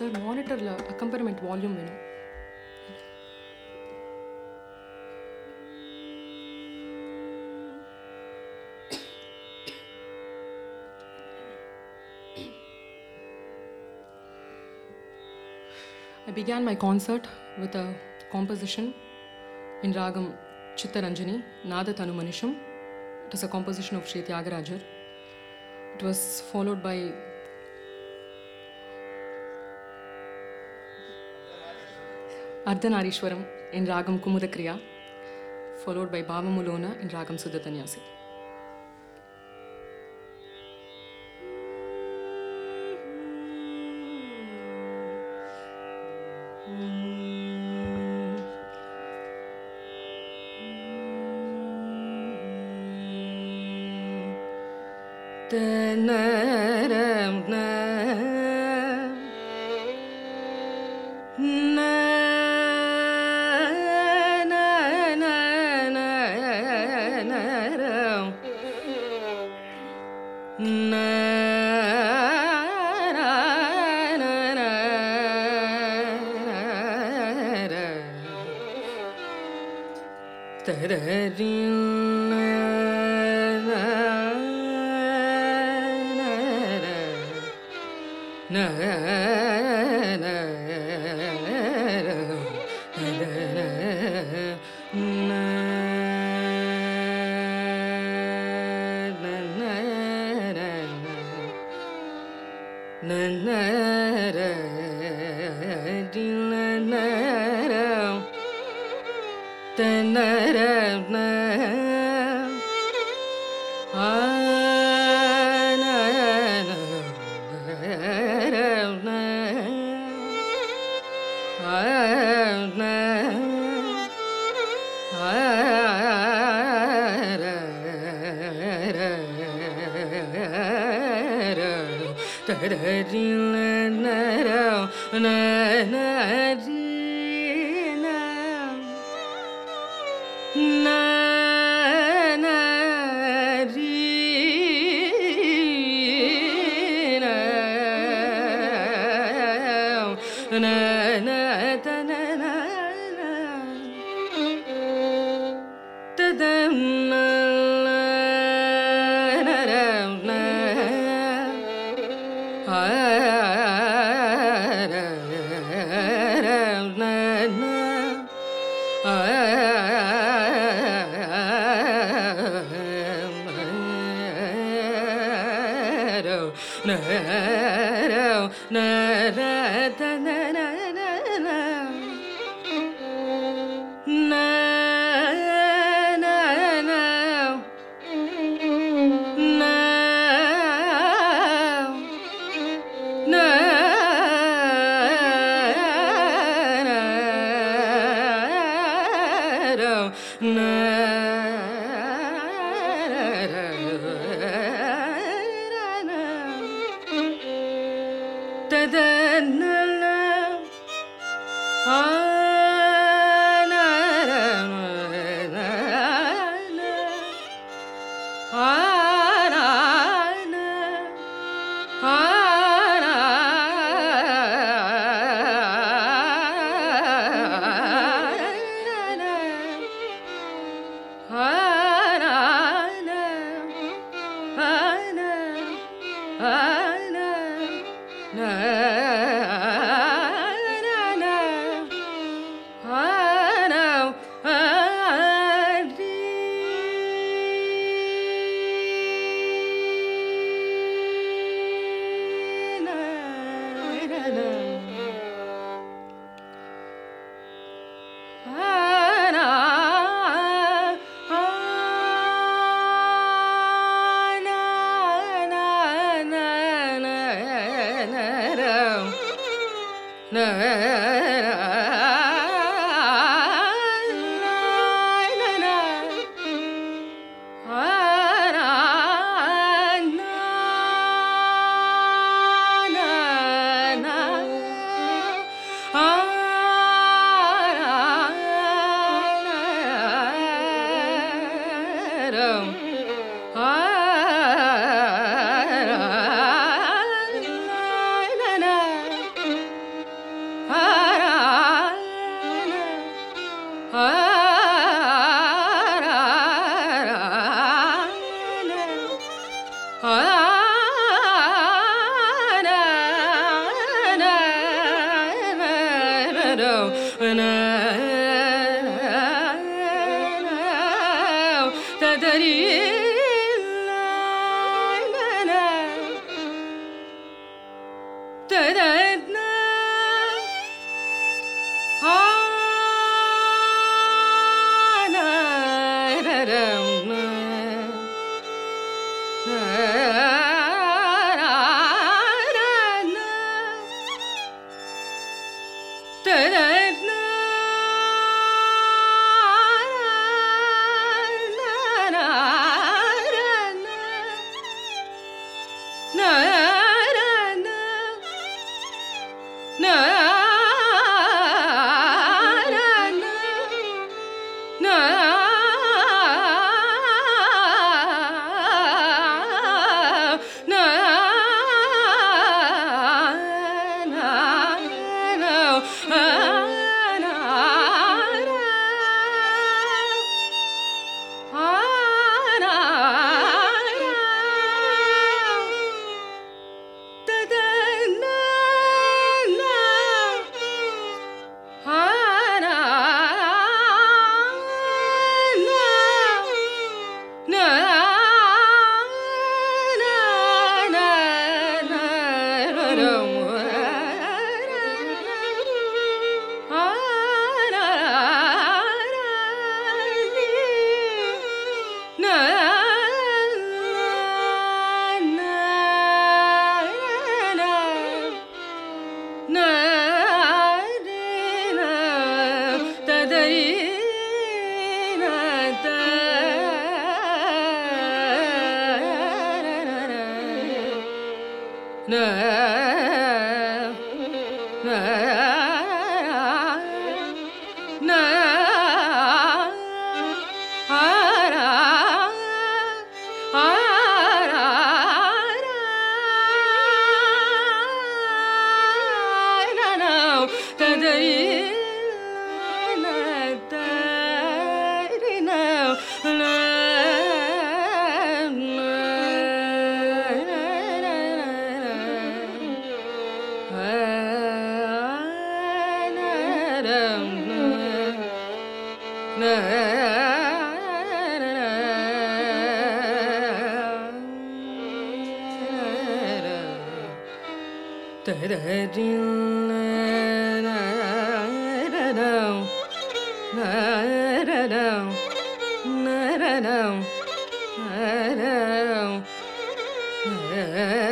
Sir மானிட்டரில் அக்கம்பரிமெண்ட் volume வேணும் I began my concert with a composition in Ragam Chittaranjani, Nada Tanu Manisham. It is a composition of Sri Tyagarajar. It was followed by Ardhanarishwaram in Ragam Kumudakriya, followed by Bhava Mulona in Ragam Sudatanyasi. No. na a na na na na na na na Ah. No. ne, ne, Yeah.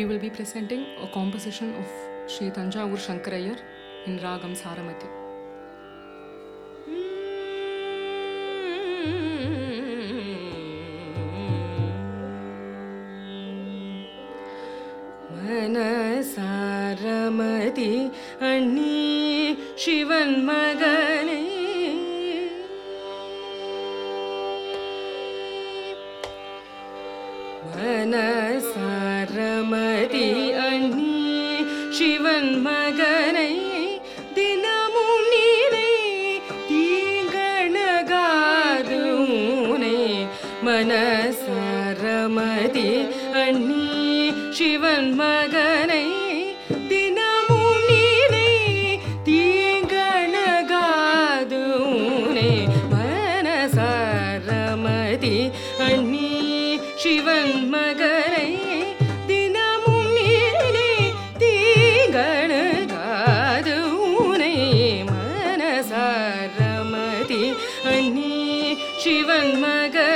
we will be presenting a composition of Sri Tanjavur Shankarayar काम्पोसि Shri Thanjavur शङ्करयर्गं सारमतिारमति मे मन சிவன் மகன்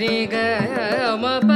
रे ग म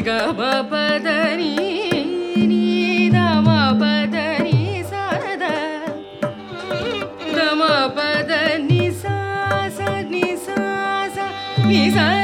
गम पदरि रामापदी सारदा। पदनि सी सी स